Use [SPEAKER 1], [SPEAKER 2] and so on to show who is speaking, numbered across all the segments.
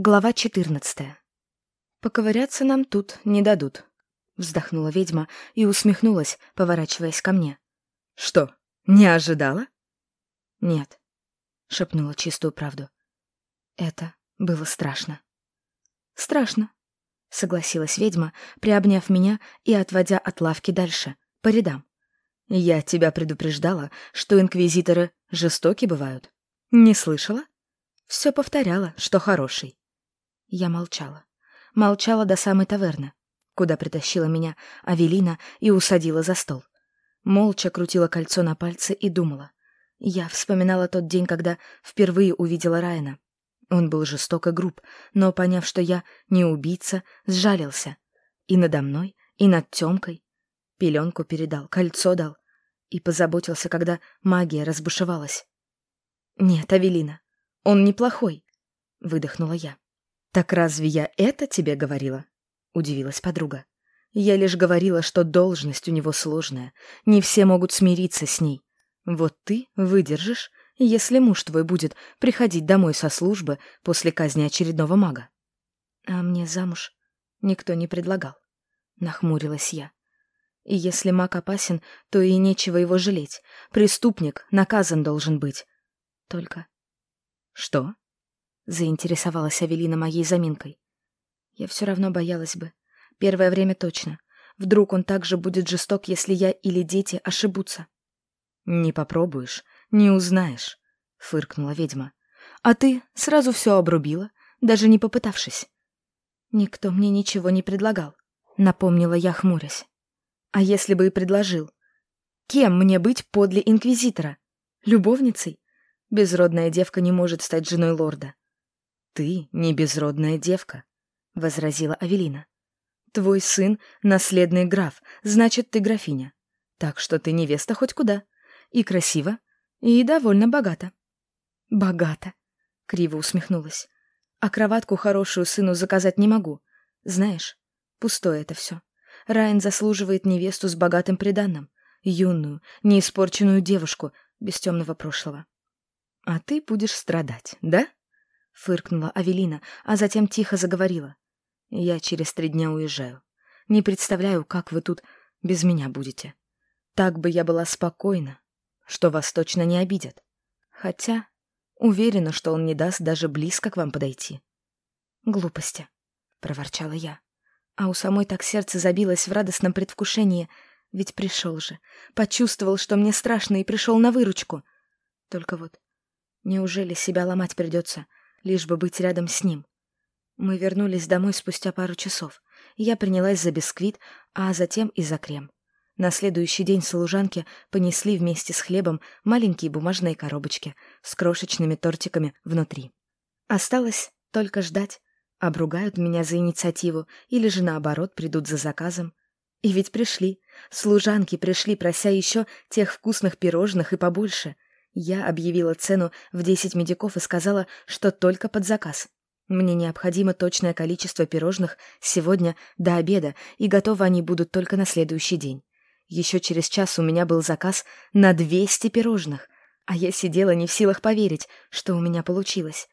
[SPEAKER 1] Глава четырнадцатая. «Поковыряться нам тут не дадут», — вздохнула ведьма и усмехнулась, поворачиваясь ко мне.
[SPEAKER 2] «Что, не ожидала?»
[SPEAKER 1] «Нет», — шепнула чистую правду. «Это было страшно». «Страшно», — согласилась ведьма, приобняв меня и отводя от лавки дальше, по рядам.
[SPEAKER 2] «Я тебя предупреждала, что инквизиторы жестоки бывают. Не слышала?» Все повторяла, что хороший.
[SPEAKER 1] Я молчала. Молчала до самой таверны, куда притащила меня Авелина и усадила за стол. Молча крутила кольцо на пальце и думала. Я вспоминала тот день, когда впервые увидела Райана. Он был жесток и груб, но, поняв, что я не убийца, сжалился. И надо мной, и над Тёмкой. Пеленку передал, кольцо дал. И позаботился, когда магия разбушевалась. «Нет, Авелина, он неплохой», — выдохнула я.
[SPEAKER 2] «Так разве я это тебе говорила?» — удивилась подруга.
[SPEAKER 1] «Я лишь говорила, что должность у него сложная. Не все могут смириться с ней. Вот ты выдержишь, если муж твой будет приходить домой со службы после казни очередного мага». «А мне замуж никто не предлагал», — нахмурилась я. «И если маг опасен, то и нечего его жалеть. Преступник наказан должен быть. Только...»
[SPEAKER 2] «Что?»
[SPEAKER 1] Заинтересовалась Авелина моей заминкой. Я все равно боялась бы. Первое время точно. Вдруг он также будет жесток, если я или дети ошибутся.
[SPEAKER 2] «Не попробуешь, не узнаешь», — фыркнула ведьма.
[SPEAKER 1] «А ты сразу все обрубила, даже не попытавшись». «Никто мне ничего не предлагал», — напомнила я, хмурясь. «А если бы и предложил? Кем мне быть подле инквизитора? Любовницей? Безродная девка не может стать женой лорда.
[SPEAKER 2] «Ты не безродная девка», — возразила Авелина.
[SPEAKER 1] «Твой сын — наследный граф, значит, ты графиня. Так что ты невеста хоть куда. И красиво, и довольно богата». «Богата», — криво усмехнулась. «А кроватку хорошую сыну заказать не могу. Знаешь, пустое это все. Райан заслуживает невесту с богатым приданным, юную, неиспорченную девушку без темного прошлого. А ты будешь страдать, да?» Фыркнула Авелина, а затем тихо заговорила. «Я через три дня уезжаю. Не представляю, как вы тут без меня будете. Так бы я была спокойна, что вас точно не обидят. Хотя уверена, что он не даст даже близко к вам подойти». «Глупости», — проворчала я. А у самой так сердце забилось в радостном предвкушении, ведь пришел же, почувствовал, что мне страшно, и пришел на выручку. Только вот, неужели себя ломать придется?» Лишь бы быть рядом с ним. Мы вернулись домой спустя пару часов. Я принялась за бисквит, а затем и за крем. На следующий день служанки понесли вместе с хлебом маленькие бумажные коробочки с крошечными тортиками внутри. Осталось только ждать. Обругают меня за инициативу или же наоборот придут за заказом. И ведь пришли. Служанки пришли, прося еще тех вкусных пирожных и побольше — я объявила цену в 10 медиков и сказала, что только под заказ. Мне необходимо точное количество пирожных сегодня до обеда, и готовы они будут только на следующий день. Еще через час у меня был заказ на 200 пирожных, а я сидела не в силах поверить, что у меня получилось.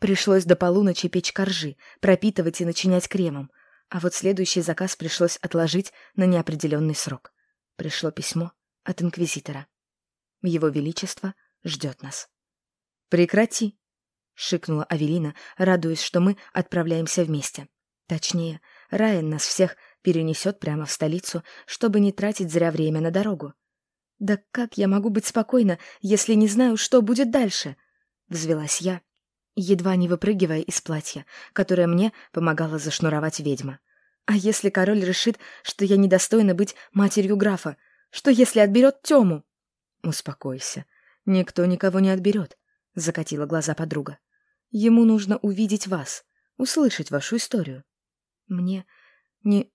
[SPEAKER 1] Пришлось до полуночи печь коржи, пропитывать и начинять кремом, а вот следующий заказ пришлось отложить на неопределенный срок. Пришло письмо от инквизитора. Его Величество ждет нас. «Прекрати!» — шикнула Авелина, радуясь, что мы отправляемся вместе. Точнее, Райан нас всех перенесет прямо в столицу, чтобы не тратить зря время на дорогу. «Да как я могу быть спокойна, если не знаю, что будет дальше?» — взвелась я, едва не выпрыгивая из платья, которое мне помогала зашнуровать ведьма. «А если король решит, что я недостойна быть матерью графа? Что если отберет Тему?» «Успокойся», «Никто никого не отберет», — закатила глаза подруга. «Ему нужно увидеть вас, услышать вашу историю». Мне не...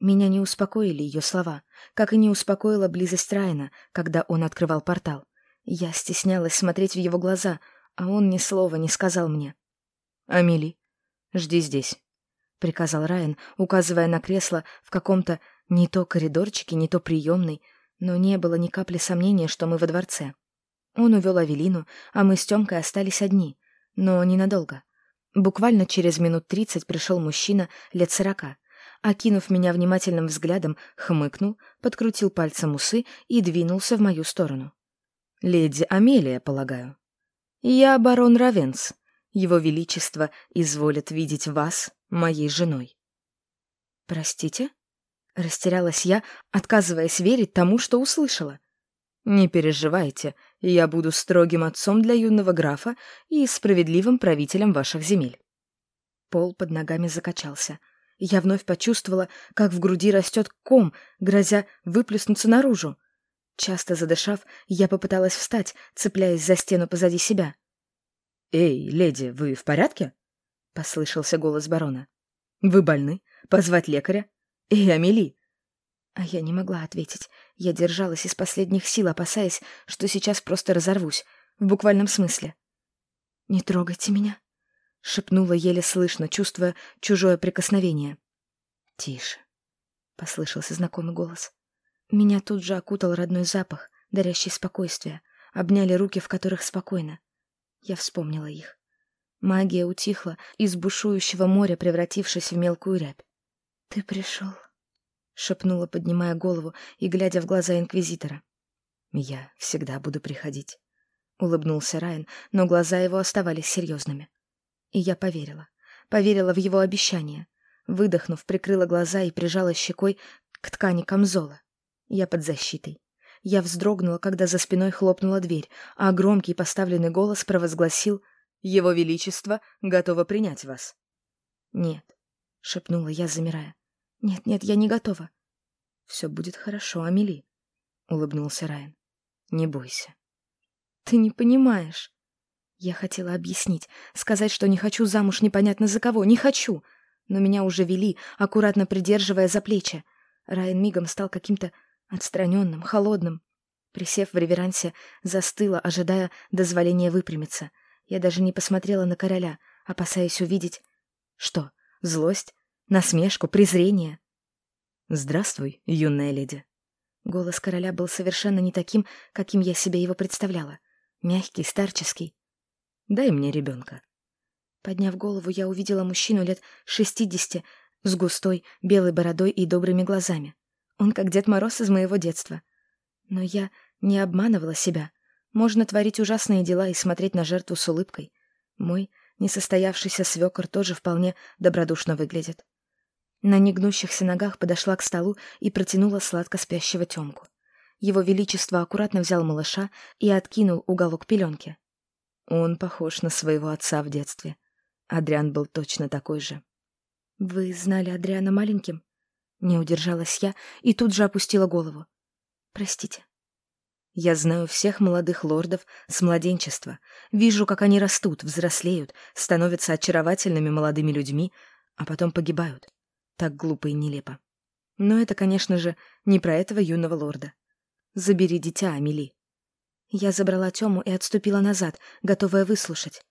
[SPEAKER 1] Меня не успокоили ее слова, как и не успокоила близость Райана, когда он открывал портал. Я стеснялась смотреть в его глаза, а он ни слова не сказал мне. «Амели, жди здесь», — приказал Райан, указывая на кресло в каком-то не то коридорчике, не то приемной, но не было ни капли сомнения, что мы во дворце. Он увел Авелину, а мы с Тёмкой остались одни, но ненадолго. Буквально через минут тридцать пришел мужчина лет сорока. Окинув меня внимательным взглядом, хмыкнул, подкрутил пальцем усы и двинулся в мою сторону. «Леди Амелия, полагаю». «Я барон Равенс. Его Величество изволит видеть вас моей женой». «Простите?» — растерялась я, отказываясь верить тому, что услышала. «Не переживайте, я буду строгим отцом для юного графа и справедливым правителем ваших земель». Пол под ногами закачался. Я вновь почувствовала, как в груди растет ком, грозя выплеснуться наружу. Часто задышав, я попыталась встать, цепляясь за стену позади себя. «Эй, леди, вы в порядке?» — послышался голос барона. «Вы больны? Позвать лекаря? Эй, Амели, а я не могла ответить. Я держалась из последних сил, опасаясь, что сейчас просто разорвусь. В буквальном смысле. «Не трогайте меня», — шепнула еле слышно, чувствуя чужое прикосновение. «Тише», — послышался знакомый голос. Меня тут же окутал родной запах, дарящий спокойствие. Обняли руки, в которых спокойно. Я вспомнила их. Магия утихла, из бушующего моря превратившись в мелкую рябь. «Ты пришел», шепнула, поднимая голову и глядя в глаза инквизитора. «Я всегда буду приходить», — улыбнулся Райан, но глаза его оставались серьезными. И я поверила. Поверила в его обещание. Выдохнув, прикрыла глаза и прижала щекой к ткани камзола. Я под защитой. Я вздрогнула, когда за спиной хлопнула дверь, а громкий поставленный голос провозгласил «Его Величество готово принять вас». «Нет», — шепнула я, замирая. «Нет, нет, я не готова». «Все будет хорошо, Амели», — улыбнулся Райан. «Не бойся». «Ты не понимаешь». Я хотела объяснить, сказать, что не хочу замуж непонятно за кого, не хочу. Но меня уже вели, аккуратно придерживая за плечи. Райан мигом стал каким-то отстраненным, холодным. Присев в реверансе, застыла, ожидая дозволения выпрямиться. Я даже не посмотрела на короля, опасаясь увидеть... Что, злость? Насмешку, презрение. «Здравствуй, юная леди». Голос короля был совершенно не таким, каким я себе его представляла. Мягкий, старческий. «Дай мне ребенка». Подняв голову, я увидела мужчину лет шестидесяти с густой белой бородой и добрыми глазами. Он как Дед Мороз из моего детства. Но я не обманывала себя. Можно творить ужасные дела и смотреть на жертву с улыбкой. Мой несостоявшийся свекор тоже вполне добродушно выглядит. На негнущихся ногах подошла к столу и протянула сладко спящего Тёмку. Его Величество аккуратно взял малыша и откинул уголок пеленки. Он похож на своего отца в детстве. Адриан был точно такой же. «Вы знали Адриана маленьким?» Не удержалась я и тут же опустила голову. «Простите». Я знаю всех молодых лордов с младенчества. Вижу, как они растут, взрослеют, становятся очаровательными молодыми людьми, а потом погибают. Так глупо и нелепо. Но это, конечно же, не про этого юного лорда. Забери дитя, Амели. Я забрала Тему и отступила назад, готовая выслушать.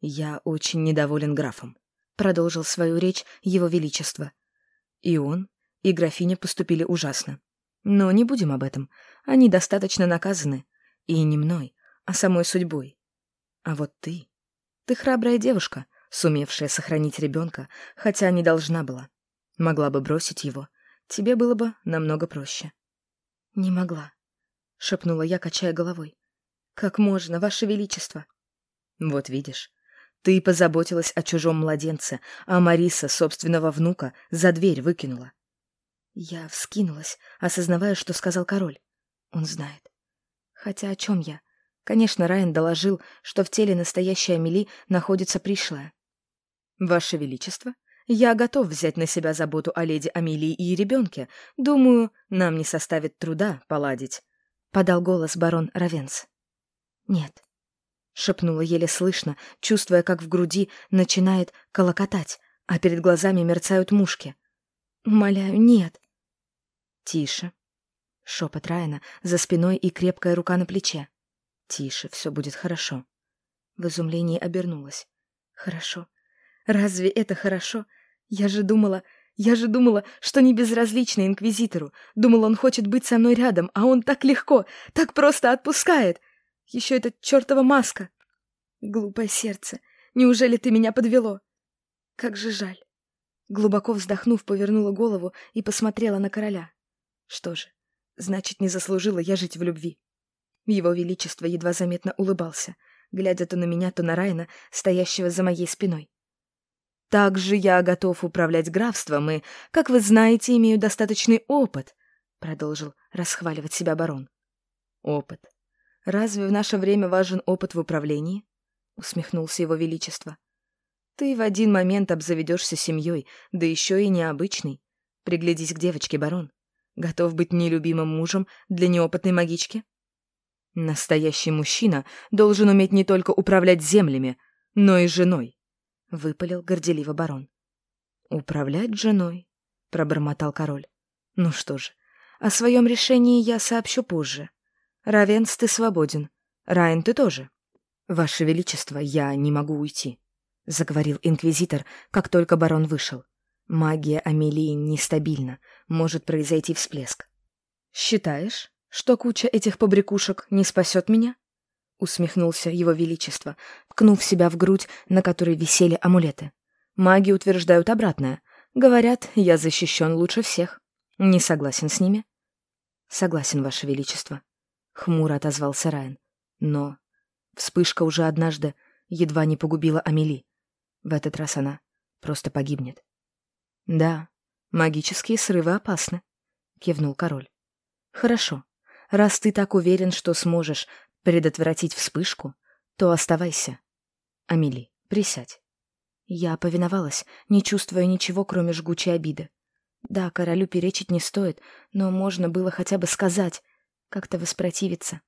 [SPEAKER 1] «Я очень недоволен графом», — продолжил свою речь его величество. И он, и графиня поступили ужасно. Но не будем об этом. Они достаточно наказаны. И не мной, а самой судьбой. А вот ты... Ты храбрая девушка, сумевшая сохранить ребенка, хотя не должна была. Могла бы бросить его. Тебе было бы намного проще. Не могла, — шепнула я, качая головой. Как можно, Ваше Величество? Вот видишь, ты позаботилась о чужом младенце, а Мариса собственного внука за дверь выкинула. Я вскинулась, осознавая, что сказал король. Он знает. Хотя о чем я? Конечно, Райан доложил, что в теле настоящей Амели находится пришлая. «Ваше Величество, я готов взять на себя заботу о леди Амелии и ребенке. Думаю, нам не составит труда поладить», — подал голос барон Равенс. «Нет», — шепнула еле слышно, чувствуя, как в груди начинает колокотать, а перед глазами мерцают мушки. «Умоляю, нет». «Тише», — шепот Райана за спиной и крепкая рука на плече. «Тише, все будет хорошо». В изумлении обернулась. «Хорошо. Разве это хорошо?» Я же думала, я же думала, что не безразлично инквизитору. Думала, он хочет быть со мной рядом, а он так легко, так просто отпускает. Еще эта чертова маска. Глупое сердце. Неужели ты меня подвело? Как же жаль. Глубоко вздохнув, повернула голову и посмотрела на короля. Что же, значит, не заслужила я жить в любви. Его Величество едва заметно улыбался, глядя то на меня, то на Райна, стоящего за моей спиной. «Также я готов управлять графством и, как вы знаете, имею достаточный опыт», — продолжил расхваливать себя барон. «Опыт. Разве в наше время важен опыт в управлении?» — усмехнулся его величество. «Ты в один момент обзаведешься семьей, да еще и необычной. Приглядись к девочке, барон. Готов быть нелюбимым мужем для неопытной магички?» «Настоящий мужчина должен уметь не только управлять землями, но и женой», — выпалил горделиво барон. «Управлять женой», — пробормотал король. «Ну что же, о своем решении я сообщу позже. Равенс, ты свободен. Райан, ты тоже». «Ваше Величество, я не могу уйти», — заговорил инквизитор, как только барон вышел. «Магия Амелии нестабильна, может произойти всплеск». «Считаешь?» что куча этих побрякушек не спасет меня?» — усмехнулся его величество, ткнув себя в грудь, на которой висели амулеты. «Маги утверждают обратное. Говорят, я защищен лучше всех. Не согласен с ними?» «Согласен, ваше величество», — хмуро отозвался Райан. «Но вспышка уже однажды едва не погубила Амели. В этот раз она просто погибнет». «Да, магические срывы опасны», — кивнул король. «Хорошо. Раз ты так уверен, что сможешь предотвратить вспышку, то оставайся. Амели, присядь. Я повиновалась, не чувствуя ничего, кроме жгучей обиды. Да, королю перечить не стоит, но можно было хотя бы сказать, как-то воспротивиться.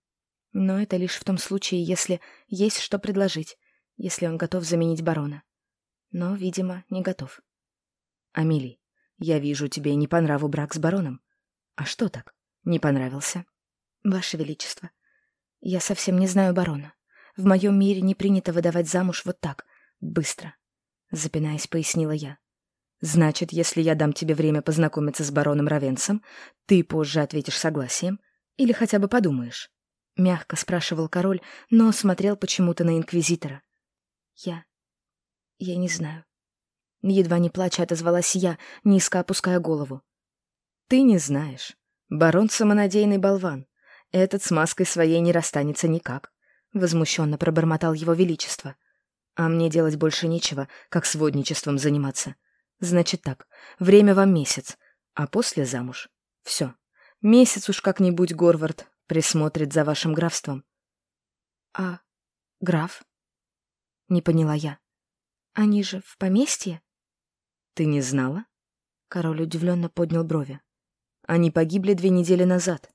[SPEAKER 1] Но это лишь в том случае, если есть что предложить, если он готов заменить барона. Но, видимо, не готов. Амели, я вижу, тебе не по нраву брак с бароном. А что так? Не понравился? «Ваше Величество, я совсем не знаю барона. В моем мире не принято выдавать замуж вот так, быстро», — запинаясь, пояснила я. «Значит, если я дам тебе время познакомиться с бароном Равенсом, ты позже ответишь согласием или хотя бы подумаешь?» Мягко спрашивал король, но смотрел почему-то на инквизитора. «Я... я не знаю». Едва не плача отозвалась я, низко опуская голову. «Ты не знаешь. Барон — самонадеянный болван. Этот с маской своей не расстанется никак, возмущенно пробормотал его величество. А мне делать больше нечего, как сводничеством заниматься. Значит так, время вам месяц, а после замуж. Все. Месяц уж как-нибудь Горвард присмотрит за вашим графством. А граф? Не поняла я. Они же в поместье? Ты не знала? Король удивленно поднял брови. Они погибли две недели назад.